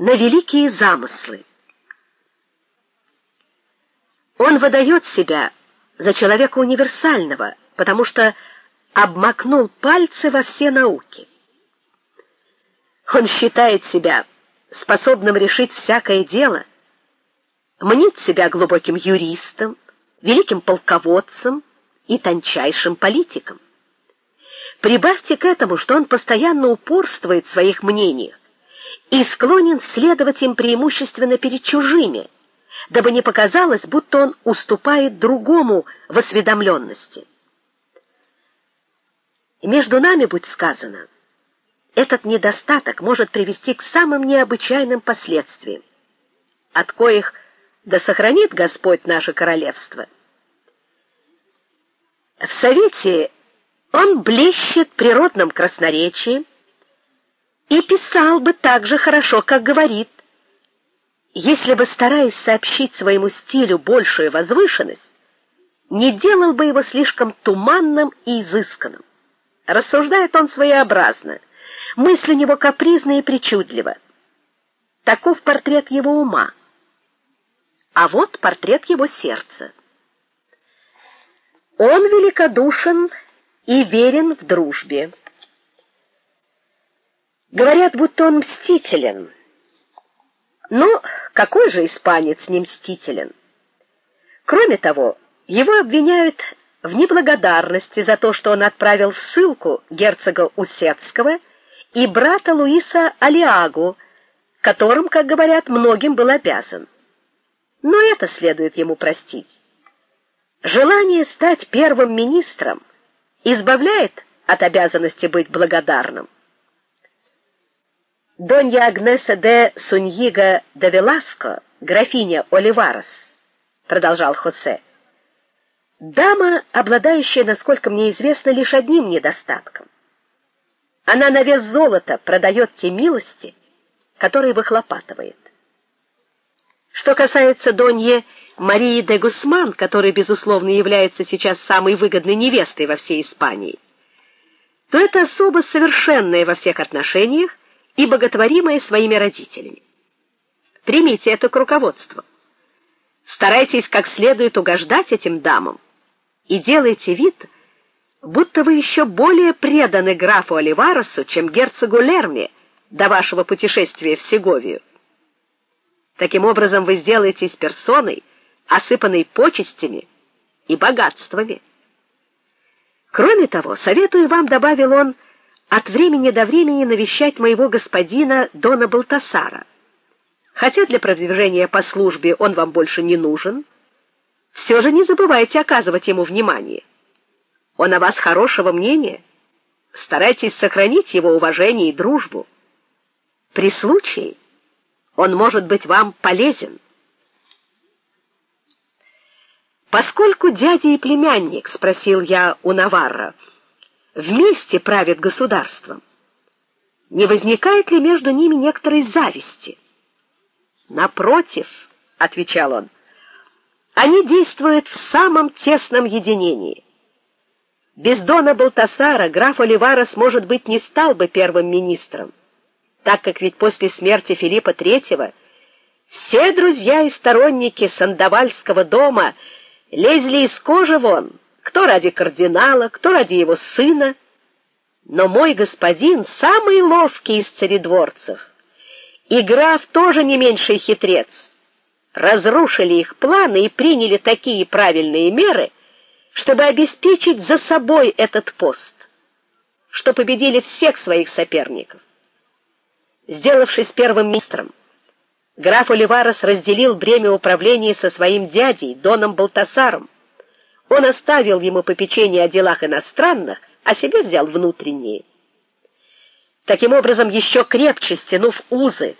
на великие замыслы. Он выдает себя за человека универсального, потому что обмакнул пальцы во все науки. Он считает себя способным решить всякое дело, мнит себя глубоким юристом, великим полководцем и тончайшим политиком. Прибавьте к этому, что он постоянно упорствует в своих мнениях и склонен следовать им преимущественно перед чужими, дабы не показалось, будто он уступает другому в осведомленности. Между нами будь сказано, этот недостаток может привести к самым необычайным последствиям, от коих да сохранит Господь наше королевство. В совете он блещет природным красноречием и писал бы так же хорошо, как говорит, если бы стараясь сообщить своему стилю большую возвышенность, не делал бы его слишком туманным и изысканным. Рассуждает он своеобразно, мысль у него капризна и причудлива. Таков портрет его ума. А вот портрет его сердца. Он великодушен и верен в дружбе. Говорят, будто он мстителен. Но какой же испанец не мстителен? Кроме того, его обвиняют в неблагодарности за то, что он отправил в ссылку герцога Усетского и брата Луиса Алиагу, которым, как говорят, многим был обязан. Но это следует ему простить. Желание стать первым министром избавляет от обязанности быть благодарным. Донья Агнеса де Суньига де Веласко, графиня Оливарес, продолжал Хосе. Дама, обладающая, насколько мне известно, лишь одним недостатком. Она на вес золота продает те милости, которые выхлопатывает. Что касается Доньи Марии де Гусман, которая безусловно является сейчас самой выгодной невестой во всей Испании, то это особо совершенная во всех отношениях и боготворимая своими родителями. Примите это к руководству. Старайтесь как следует угождать этим дамам и делайте вид, будто вы еще более преданы графу Оливаресу, чем герцогу Лерме до вашего путешествия в Сеговию. Таким образом вы сделаетесь персоной, осыпанной почестями и богатствами. Кроме того, советую вам, добавил он, от времени до времени навещать моего господина дона Балтасара. Хотя для продвижения по службе он вам больше не нужен, все же не забывайте оказывать ему внимание. Он о вас хорошего мнения. Старайтесь сохранить его уважение и дружбу. При случае он может быть вам полезен. Поскольку дядя и племянник, спросил я у Наварра, вместе правят государством, не возникает ли между ними некоторой зависти? Напротив, отвечал он. Они действуют в самом тесном единении. Без дона Балтасара граф Оливарес, может быть, не стал бы первым министром, так как ведь после смерти Филиппа III все друзья и сторонники Сандавальского дома лезли из кожи вон, кто ради кардинала, кто ради его сына. Но мой господин самый ловкий из царедворцев, и граф тоже не меньший хитрец. Разрушили их планы и приняли такие правильные меры, чтобы обеспечить за собой этот пост, что победили всех своих соперников. Сделавшись первым министром, Граф Оливарес разделил бремя управления со своим дядей Доном Балтасаром. Он оставил ему попечение о делах иностранных, а себе взял внутренние. Таким образом, еще крепче стянув узы,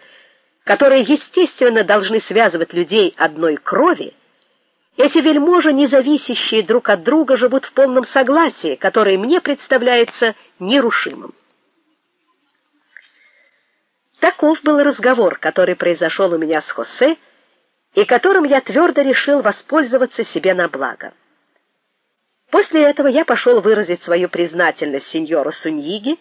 которые естественно должны связывать людей одной крови, эти вельможи, не зависящие друг от друга, живут в полном согласии, которое мне представляется нерушимым. Таков был разговор, который произошел у меня с Хосе, и которым я твердо решил воспользоваться себе на благо. После этого я пошел выразить свою признательность сеньору Суньиге